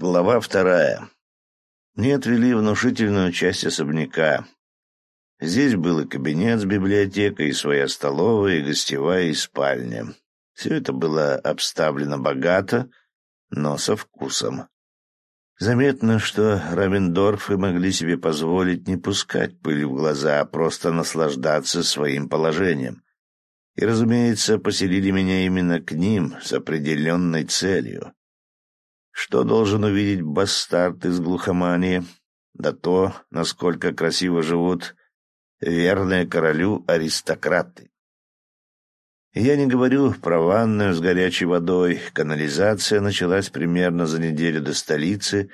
Глава вторая. Мне отвели внушительную часть особняка. Здесь был и кабинет с библиотекой, и своя столовая, и гостевая, и спальня. Все это было обставлено богато, но со вкусом. Заметно, что Равендорфы могли себе позволить не пускать пыль в глаза, а просто наслаждаться своим положением. И, разумеется, поселили меня именно к ним с определенной целью. Что должен увидеть бастард из глухомании? Да то, насколько красиво живут верные королю аристократы. я не говорю про ванную с горячей водой. Канализация началась примерно за неделю до столицы,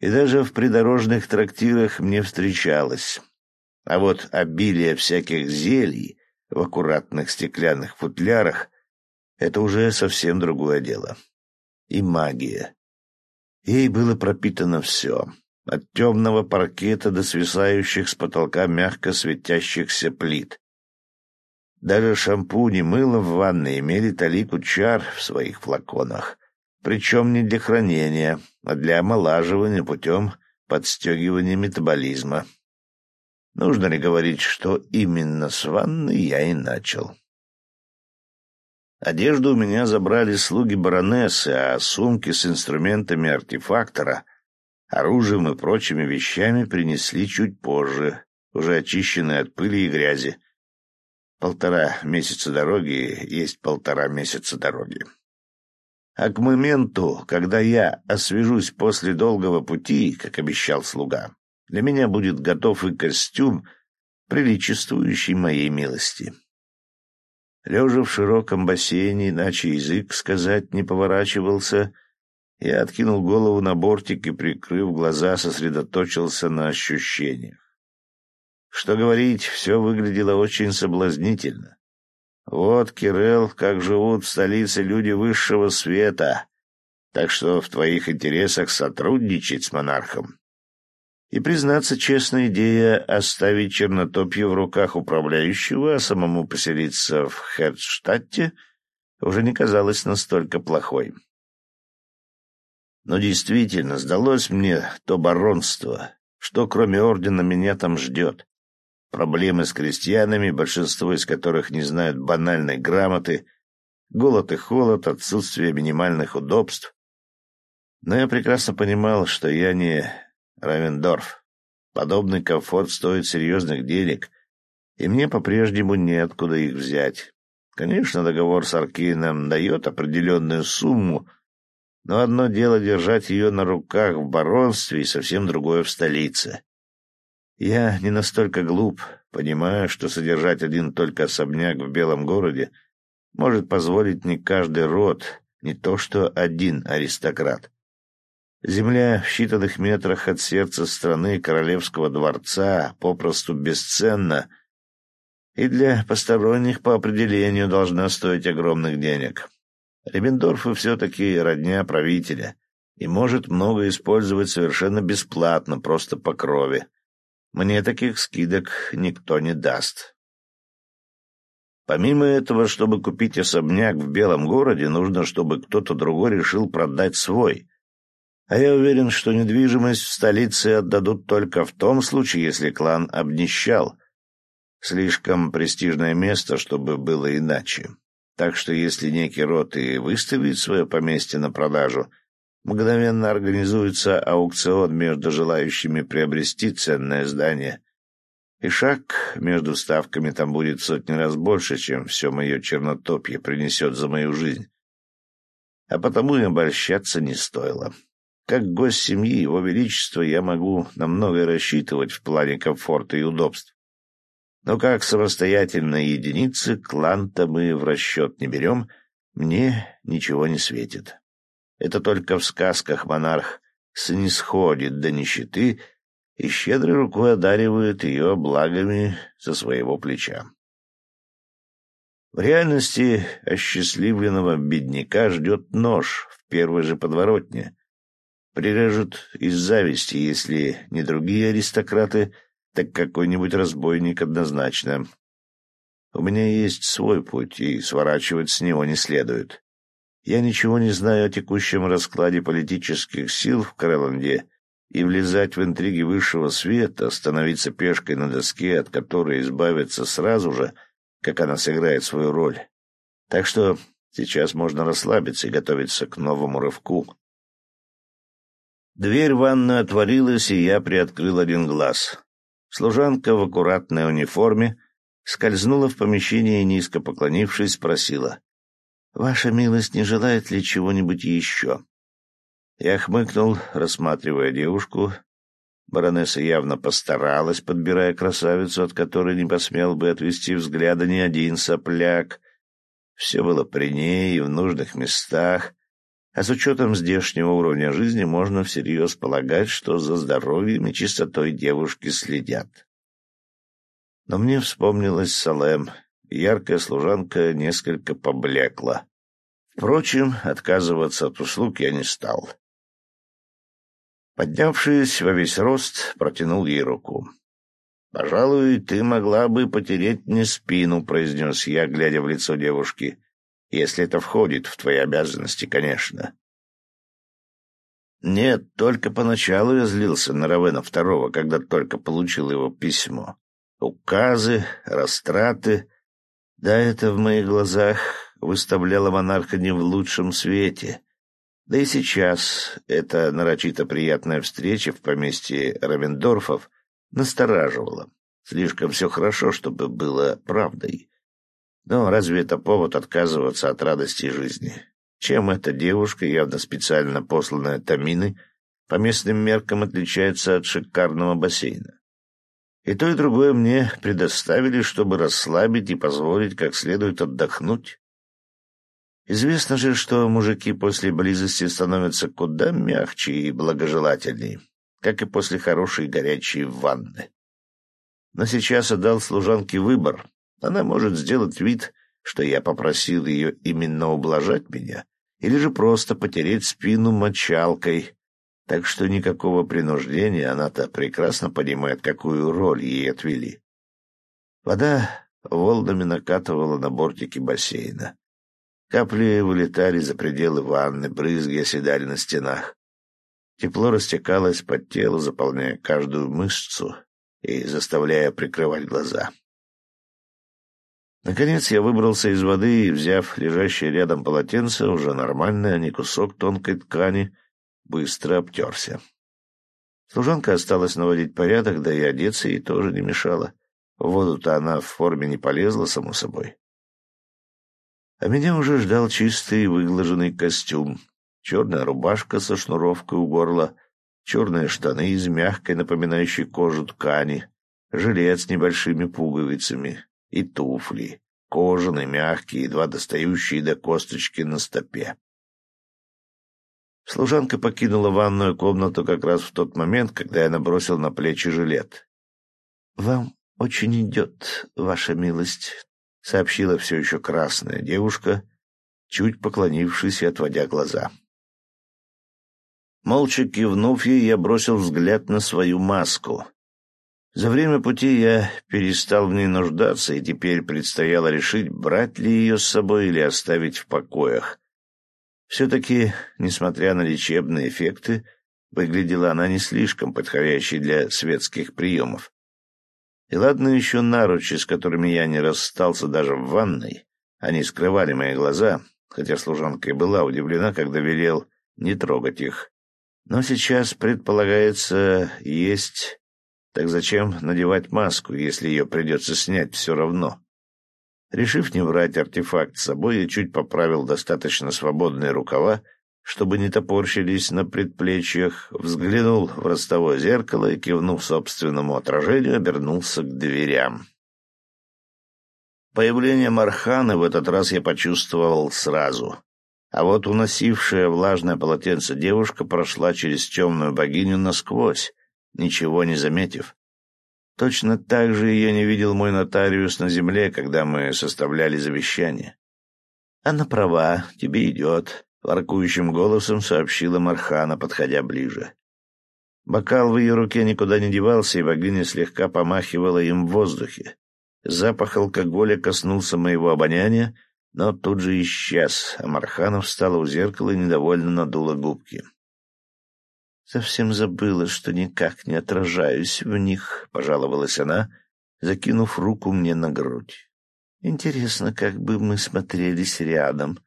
и даже в придорожных трактирах мне встречалось. А вот обилие всяких зелий в аккуратных стеклянных футлярах — это уже совсем другое дело. И магия. Ей было пропитано все, от темного паркета до свисающих с потолка мягко светящихся плит. Даже шампунь и мыло в ванной имели талику чар в своих флаконах, причем не для хранения, а для омолаживания путем подстегивания метаболизма. Нужно ли говорить, что именно с ванны я и начал? Одежду у меня забрали слуги баронессы, а сумки с инструментами артефактора, оружием и прочими вещами принесли чуть позже, уже очищенные от пыли и грязи. Полтора месяца дороги есть полтора месяца дороги. А к моменту, когда я освежусь после долгого пути, как обещал слуга, для меня будет готов и костюм, приличествующий моей милости. Лежа в широком бассейне, иначе язык сказать не поворачивался, я откинул голову на бортик и, прикрыв глаза, сосредоточился на ощущениях. Что говорить, все выглядело очень соблазнительно. Вот, Кирелл, как живут в столице люди высшего света, так что в твоих интересах сотрудничать с монархом. И, признаться, честная идея оставить Чернотопье в руках управляющего, а самому поселиться в Херцштадте, уже не казалась настолько плохой. Но действительно, сдалось мне то баронство, что кроме ордена меня там ждет. Проблемы с крестьянами, большинство из которых не знают банальной грамоты, голод и холод, отсутствие минимальных удобств. Но я прекрасно понимал, что я не Равендорф. Подобный комфорт стоит серьезных денег, и мне по-прежнему неоткуда их взять. Конечно, договор с Аркином дает определенную сумму, но одно дело держать ее на руках в баронстве и совсем другое в столице. Я не настолько глуп, понимаю, что содержать один только особняк в белом городе может позволить не каждый род, не то что один аристократ. Земля в считанных метрах от сердца страны королевского дворца попросту бесценна и для посторонних по определению должна стоить огромных денег. Ребендорфы все-таки родня правителя и может много использовать совершенно бесплатно, просто по крови. Мне таких скидок никто не даст. Помимо этого, чтобы купить особняк в Белом городе, нужно, чтобы кто-то другой решил продать свой — а я уверен, что недвижимость в столице отдадут только в том случае, если клан обнищал. Слишком престижное место, чтобы было иначе. Так что если некий род и выставит свое поместье на продажу, мгновенно организуется аукцион между желающими приобрести ценное здание. И шаг между ставками там будет сотни раз больше, чем все мое чернотопье принесет за мою жизнь. А потому и обольщаться не стоило. Как гость семьи Его Величества я могу на многое рассчитывать в плане комфорта и удобств. Но как самостоятельная единица клан-то мы в расчет не берем, мне ничего не светит. Это только в сказках монарх снисходит до нищеты и щедрой рукой одаривает ее благами со своего плеча. В реальности осчастливленного бедняка ждет нож в первой же подворотне, Прирежут из зависти, если не другие аристократы, так какой-нибудь разбойник однозначно. У меня есть свой путь, и сворачивать с него не следует. Я ничего не знаю о текущем раскладе политических сил в Крэланде, и влезать в интриги высшего света, становиться пешкой на доске, от которой избавиться сразу же, как она сыграет свою роль. Так что сейчас можно расслабиться и готовиться к новому рывку. Дверь в отворилась, и я приоткрыл один глаз. Служанка в аккуратной униформе скользнула в помещение и, низко поклонившись, спросила. «Ваша милость не желает ли чего-нибудь еще?» Я хмыкнул, рассматривая девушку. Баронесса явно постаралась, подбирая красавицу, от которой не посмел бы отвести взгляда ни один сопляк. Все было при ней и в нужных местах, а с учетом здешнего уровня жизни можно всерьез полагать, что за здоровьем и чистотой девушки следят. Но мне вспомнилась Салем, яркая служанка несколько поблекла. Впрочем, отказываться от услуг я не стал. Поднявшись во весь рост, протянул ей руку. «Пожалуй, ты могла бы потереть мне спину», — произнес я, глядя в лицо девушки. «Если это входит в твои обязанности, конечно». Нет, только поначалу я злился на Равена Второго, когда только получил его письмо. Указы, растраты. Да, это в моих глазах выставляло монарха не в лучшем свете. Да и сейчас эта нарочито приятная встреча в поместье Равендорфов настораживала. Слишком все хорошо, чтобы было правдой. Но разве это повод отказываться от радости жизни? Чем эта девушка, явно специально посланная Таминой, по местным меркам отличается от шикарного бассейна? И то, и другое мне предоставили, чтобы расслабить и позволить как следует отдохнуть. Известно же, что мужики после близости становятся куда мягче и благожелательнее, как и после хорошей горячей ванны. Но сейчас отдал служанке выбор. Она может сделать вид, что я попросил ее именно ублажать меня, или же просто потереть спину мочалкой, так что никакого принуждения она-то прекрасно понимает, какую роль ей отвели. Вода волнами накатывала на бортики бассейна. Капли вылетали за пределы ванны, брызги оседали на стенах. Тепло растекалось под тело, заполняя каждую мышцу и заставляя прикрывать глаза. Наконец я выбрался из воды и, взяв лежащее рядом полотенце, уже нормальное, а не кусок тонкой ткани, быстро обтерся. Служанка осталась наводить порядок, да и одеться ей тоже не мешало. В воду-то она в форме не полезла, само собой. А меня уже ждал чистый выглаженный костюм, черная рубашка со шнуровкой у горла, черные штаны из мягкой, напоминающей кожу ткани, жилет с небольшими пуговицами и туфли, кожаные, мягкие, едва достающие до косточки на стопе. Служанка покинула ванную комнату как раз в тот момент, когда я набросил на плечи жилет. — Вам очень идет, ваша милость, сообщила все еще красная девушка, чуть поклонившись и отводя глаза. Молча кивнув ей, я бросил взгляд на свою маску. За время пути я перестал в ней нуждаться, и теперь предстояло решить, брать ли ее с собой или оставить в покоях. Все-таки, несмотря на лечебные эффекты, выглядела она не слишком подходящей для светских приемов. И ладно еще наручи, с которыми я не расстался даже в ванной. Они скрывали мои глаза, хотя служанка и была удивлена, когда велел не трогать их. Но сейчас предполагается есть... Так зачем надевать маску, если ее придется снять все равно? Решив не брать артефакт с собой, я чуть поправил достаточно свободные рукава, чтобы не топорщились на предплечьях, взглянул в ростовое зеркало и, кивнув собственному отражению, обернулся к дверям. Появление Мархана в этот раз я почувствовал сразу. А вот уносившая влажное полотенце девушка прошла через темную богиню насквозь, ничего не заметив. Точно так же ее не видел мой нотариус на земле, когда мы составляли завещание. Она права, тебе идет. Воркующим голосом сообщила Мархана, подходя ближе. Бокал в ее руке никуда не девался, и богиня слегка помахивала им в воздухе. Запах алкоголя коснулся моего обоняния, но тут же исчез, а Марханов встала у зеркала и недовольно надула губки. «Совсем забыла, что никак не отражаюсь в них», — пожаловалась она, закинув руку мне на грудь. «Интересно, как бы мы смотрелись рядом».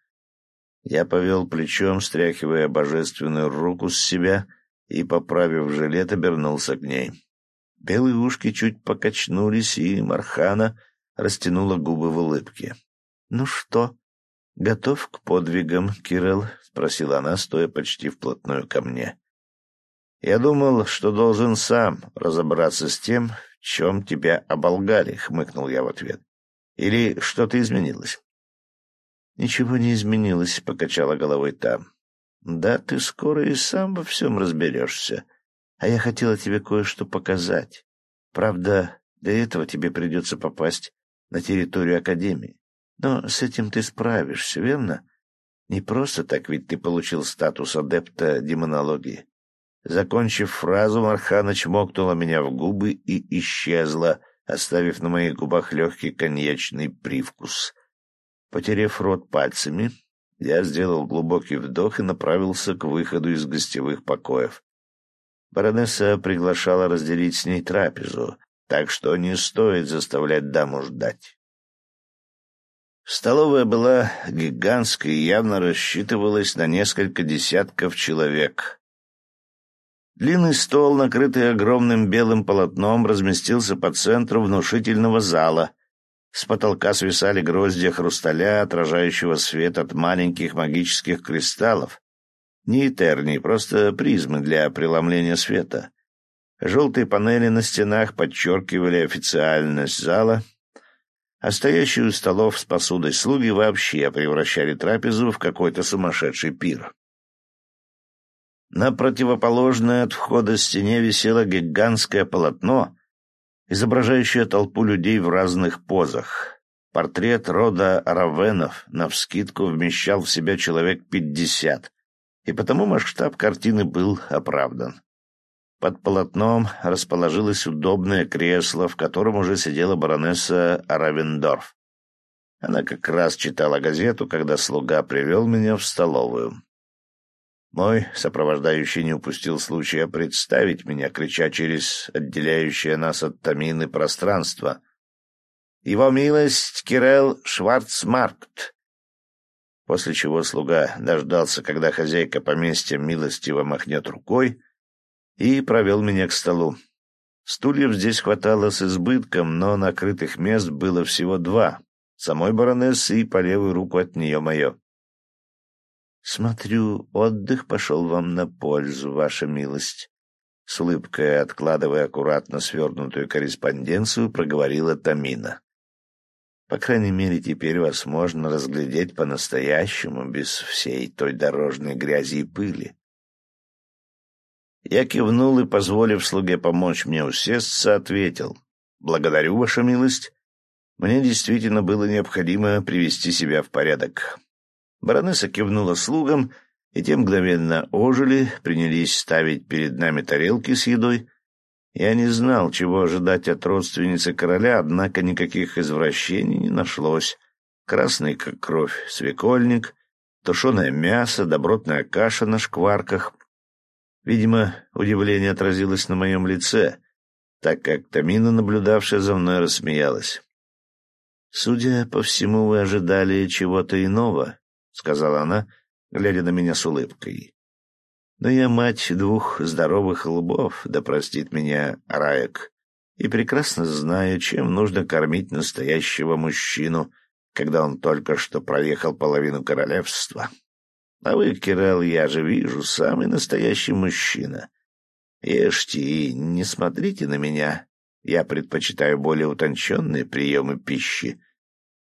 Я повел плечом, стряхивая божественную руку с себя, и, поправив жилет, обернулся к ней. Белые ушки чуть покачнулись, и Мархана растянула губы в улыбке. «Ну что, готов к подвигам, Кирилл?» — спросила она, стоя почти вплотную ко мне. «Я думал, что должен сам разобраться с тем, в чем тебя оболгали», — хмыкнул я в ответ. «Или что-то изменилось?» «Ничего не изменилось», — покачала головой там. «Да, ты скоро и сам во всем разберешься. А я хотела тебе кое-что показать. Правда, для этого тебе придется попасть на территорию Академии. Но с этим ты справишься, верно? Не просто так ведь ты получил статус адепта демонологии. Закончив фразу, Мархана чмокнула меня в губы и исчезла, оставив на моих губах легкий коньячный привкус. Потерев рот пальцами, я сделал глубокий вдох и направился к выходу из гостевых покоев. Баронесса приглашала разделить с ней трапезу, так что не стоит заставлять даму ждать. Столовая была гигантской и явно рассчитывалась на несколько десятков человек. Длинный стол, накрытый огромным белым полотном, разместился по центру внушительного зала. С потолка свисали гроздья хрусталя, отражающего свет от маленьких магических кристаллов. Не этерни, просто призмы для преломления света. Желтые панели на стенах подчеркивали официальность зала — а стоящие у столов с посудой слуги вообще превращали трапезу в какой-то сумасшедший пир. На противоположной от входа стене висело гигантское полотно, изображающее толпу людей в разных позах. Портрет рода Равенов навскидку вмещал в себя человек пятьдесят, и потому масштаб картины был оправдан. Под полотном расположилось удобное кресло, в котором уже сидела баронесса Равендорф. Она как раз читала газету, когда слуга привел меня в столовую. Мой сопровождающий не упустил случая представить меня, крича через отделяющее нас от Тамины пространство. «Его милость Кирелл Шварцмаркт!» После чего слуга дождался, когда хозяйка поместья милостиво махнет рукой, и провел меня к столу. Стульев здесь хватало с избытком, но накрытых мест было всего два — самой баронессы и по левую руку от нее мое. «Смотрю, отдых пошел вам на пользу, ваша милость», — с улыбкой, откладывая аккуратно свернутую корреспонденцию, проговорила Тамина. «По крайней мере, теперь вас можно разглядеть по-настоящему, без всей той дорожной грязи и пыли. Я кивнул и, позволив слуге помочь мне усесться, ответил. «Благодарю, ваша милость. Мне действительно было необходимо привести себя в порядок». Баронесса кивнула слугам, и те мгновенно ожили, принялись ставить перед нами тарелки с едой. Я не знал, чего ожидать от родственницы короля, однако никаких извращений не нашлось. Красный, как кровь, свекольник, тушеное мясо, добротная каша на шкварках, Видимо, удивление отразилось на моем лице, так как Тамина, наблюдавшая за мной, рассмеялась. «Судя по всему, вы ожидали чего-то иного», — сказала она, глядя на меня с улыбкой. «Но я мать двух здоровых лбов, да простит меня Раек, и прекрасно знаю, чем нужно кормить настоящего мужчину, когда он только что проехал половину королевства». А вы, Кирилл, я же вижу, самый настоящий мужчина. Ешьте и не смотрите на меня. Я предпочитаю более утонченные приемы пищи.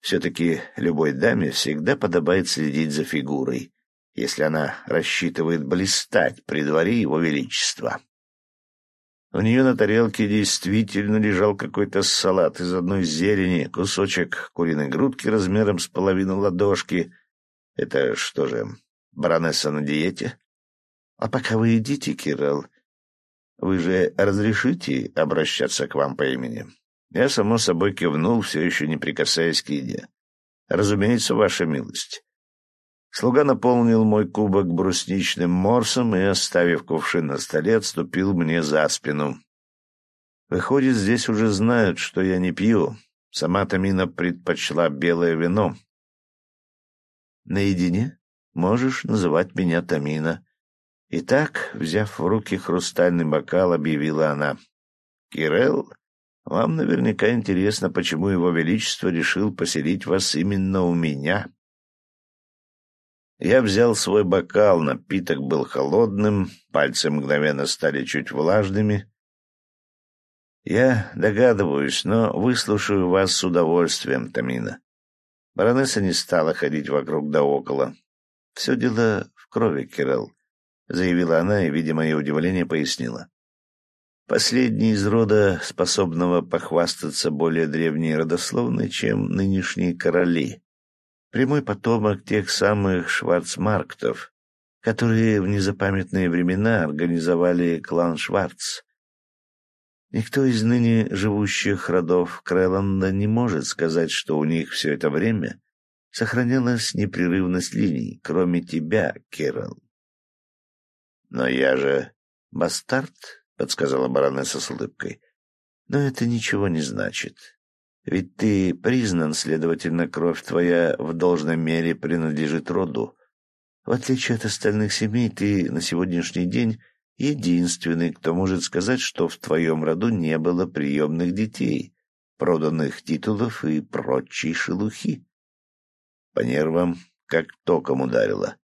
Все-таки любой даме всегда подобает следить за фигурой, если она рассчитывает блистать при дворе его величества. У нее на тарелке действительно лежал какой-то салат из одной зелени, кусочек куриной грудки размером с половину ладошки. Это что же, Баронесса на диете? А пока вы едите, Кирилл, вы же разрешите обращаться к вам по имени? Я, само собой, кивнул, все еще не прикасаясь к еде. Разумеется, ваша милость. Слуга наполнил мой кубок брусничным морсом и, оставив кувшин на столе, отступил мне за спину. Выходит, здесь уже знают, что я не пью. Сама Тамина предпочла белое вино. Наедине можешь называть меня Тамина. Итак, взяв в руки хрустальный бокал, объявила она. Кирелл, вам наверняка интересно, почему его величество решил поселить вас именно у меня. Я взял свой бокал, напиток был холодным, пальцы мгновенно стали чуть влажными. Я догадываюсь, но выслушаю вас с удовольствием, Тамина. Баронесса не стала ходить вокруг да около. Все дело в крови, Кирилл, — заявила она и, видя мое удивление, пояснила. Последний из рода, способного похвастаться более древней родословной, чем нынешние короли прямой потомок тех самых Шварцмарктов, которые в незапамятные времена организовали клан Шварц. Никто из ныне живущих родов Крэланда не может сказать, что у них все это время сохранялась непрерывность линий, кроме тебя, Кирилл. «Но я же бастард», — подсказала баронесса с улыбкой. «Но это ничего не значит. Ведь ты признан, следовательно, кровь твоя в должной мере принадлежит роду. В отличие от остальных семей, ты на сегодняшний день единственный, кто может сказать, что в твоем роду не было приемных детей, проданных титулов и прочей шелухи. По нервам как током ударило.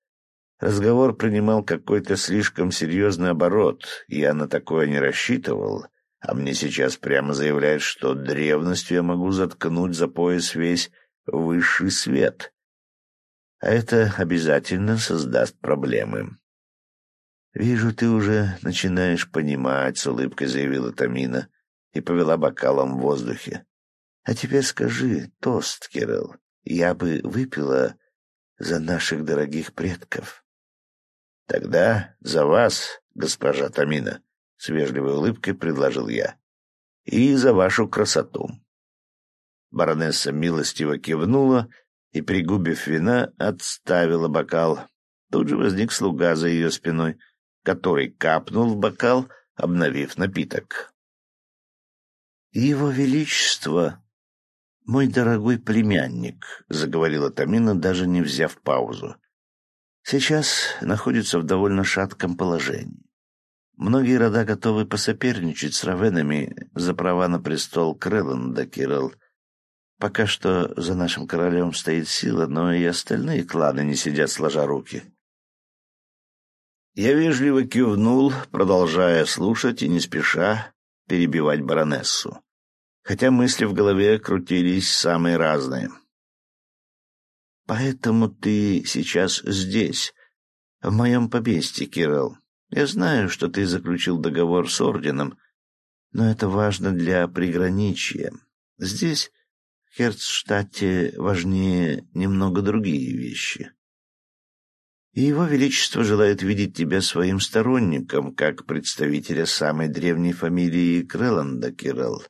Разговор принимал какой-то слишком серьезный оборот, я на такое не рассчитывал — а мне сейчас прямо заявляют, что древностью я могу заткнуть за пояс весь высший свет. А это обязательно создаст проблемы. «Вижу, ты уже начинаешь понимать», — с улыбкой заявила Тамина и повела бокалом в воздухе. «А теперь скажи, тост, Кирилл, я бы выпила за наших дорогих предков». «Тогда за вас, госпожа Тамина», — с вежливой улыбкой предложил я. «И за вашу красоту». Баронесса милостиво кивнула и, пригубив вина, отставила бокал. Тут же возник слуга за ее спиной, который капнул в бокал, обновив напиток. «Его Величество, мой дорогой племянник», — заговорила Тамина, даже не взяв паузу, — «сейчас находится в довольно шатком положении. Многие рода готовы посоперничать с равенами за права на престол Крэлленда, Кирилл. Пока что за нашим королем стоит сила, но и остальные кланы не сидят сложа руки. Я вежливо кивнул, продолжая слушать и не спеша перебивать баронессу. Хотя мысли в голове крутились самые разные. «Поэтому ты сейчас здесь, в моем поместье, Кирилл. Я знаю, что ты заключил договор с орденом, но это важно для приграничья. Здесь, в Херцштадте, важнее немного другие вещи. И его величество желает видеть тебя своим сторонником, как представителя самой древней фамилии Крэланда, Кирелл.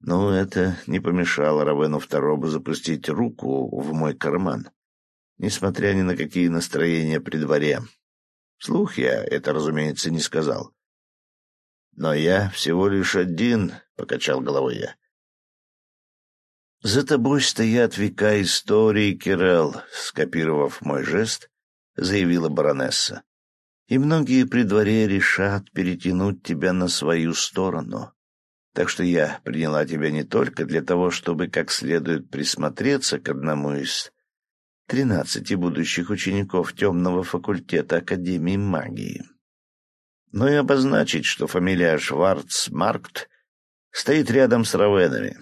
Но это не помешало Равену Второму запустить руку в мой карман, несмотря ни на какие настроения при дворе. Вслух я это, разумеется, не сказал. «Но я всего лишь один», — покачал головой я. «За тобой стоят века истории, Кирелл», — скопировав мой жест, заявила баронесса. «И многие при дворе решат перетянуть тебя на свою сторону. Так что я приняла тебя не только для того, чтобы как следует присмотреться к одному из тринадцати будущих учеников темного факультета Академии магии. Но и обозначить, что фамилия Шварцмаркт стоит рядом с Равенами.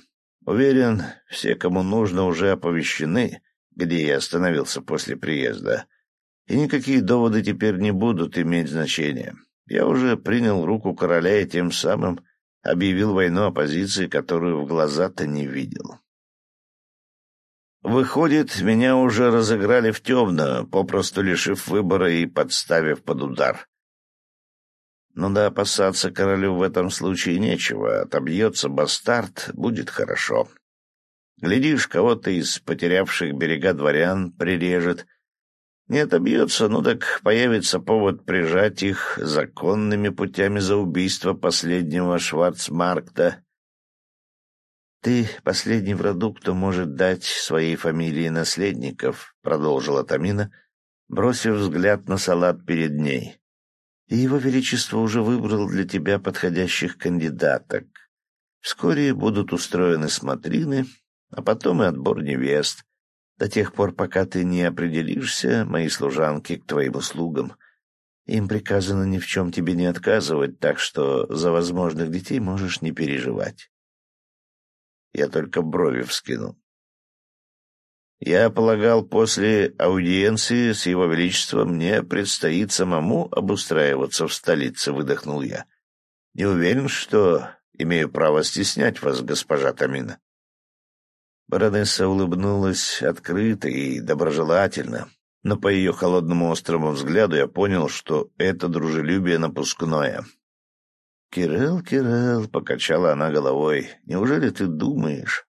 Уверен, все, кому нужно, уже оповещены, где я остановился после приезда, и никакие доводы теперь не будут иметь значения. Я уже принял руку короля и тем самым объявил войну оппозиции, которую в глаза-то не видел. Выходит, меня уже разыграли в темную, попросту лишив выбора и подставив под удар. Ну да, опасаться королю в этом случае нечего. Отобьется бастард, будет хорошо. Глядишь, кого-то из потерявших берега дворян прирежет. Не отобьется, ну так появится повод прижать их законными путями за убийство последнего Шварцмаркта. — Ты последний в роду, кто может дать своей фамилии наследников, — продолжила Тамина, бросив взгляд на салат перед ней. — И его величество уже выбрал для тебя подходящих кандидаток. Вскоре будут устроены смотрины, а потом и отбор невест. До тех пор, пока ты не определишься, мои служанки к твоим услугам. Им приказано ни в чем тебе не отказывать, так что за возможных детей можешь не переживать. Я только брови вскинул. Я полагал, после аудиенции с его величеством мне предстоит самому обустраиваться в столице, выдохнул я. Не уверен, что имею право стеснять вас, госпожа Тамина. Баронесса улыбнулась открыто и доброжелательно, но по ее холодному острому взгляду я понял, что это дружелюбие напускное. «Кирилл, Кирилл», — покачала она головой, — «неужели ты думаешь,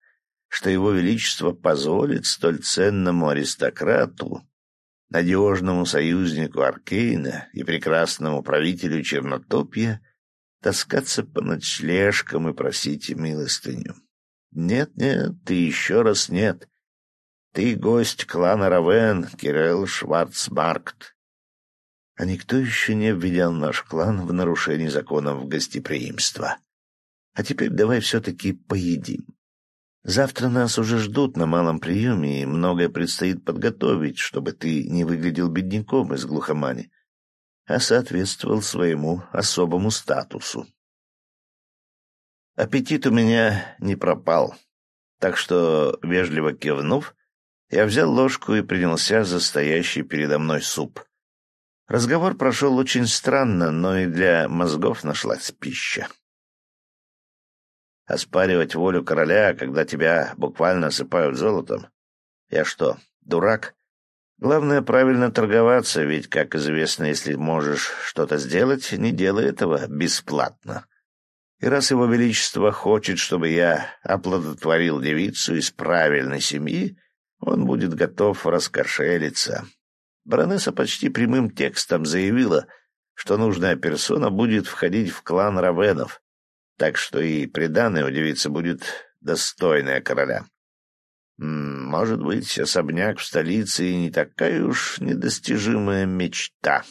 что его величество позволит столь ценному аристократу, надежному союзнику Аркейна и прекрасному правителю Чернотопья таскаться по ночлежкам и просить милостыню?» Нет-нет, ты еще раз нет. Ты гость клана Равен, Кирилл Шварцмаркт. А никто еще не обвинял наш клан в нарушении законов гостеприимства. А теперь давай все-таки поедим. Завтра нас уже ждут на малом приеме, и многое предстоит подготовить, чтобы ты не выглядел бедняком из глухомани, а соответствовал своему особому статусу. Аппетит у меня не пропал, так что, вежливо кивнув, я взял ложку и принялся за стоящий передо мной суп. Разговор прошел очень странно, но и для мозгов нашлась пища. Оспаривать волю короля, когда тебя буквально осыпают золотом? Я что, дурак? Главное правильно торговаться, ведь, как известно, если можешь что-то сделать, не делай этого бесплатно. И раз его величество хочет, чтобы я оплодотворил девицу из правильной семьи, он будет готов раскошелиться. Баронесса почти прямым текстом заявила, что нужная персона будет входить в клан Равенов, так что и приданное у девицы будет достойная короля. Может быть, особняк в столице и не такая уж недостижимая мечта.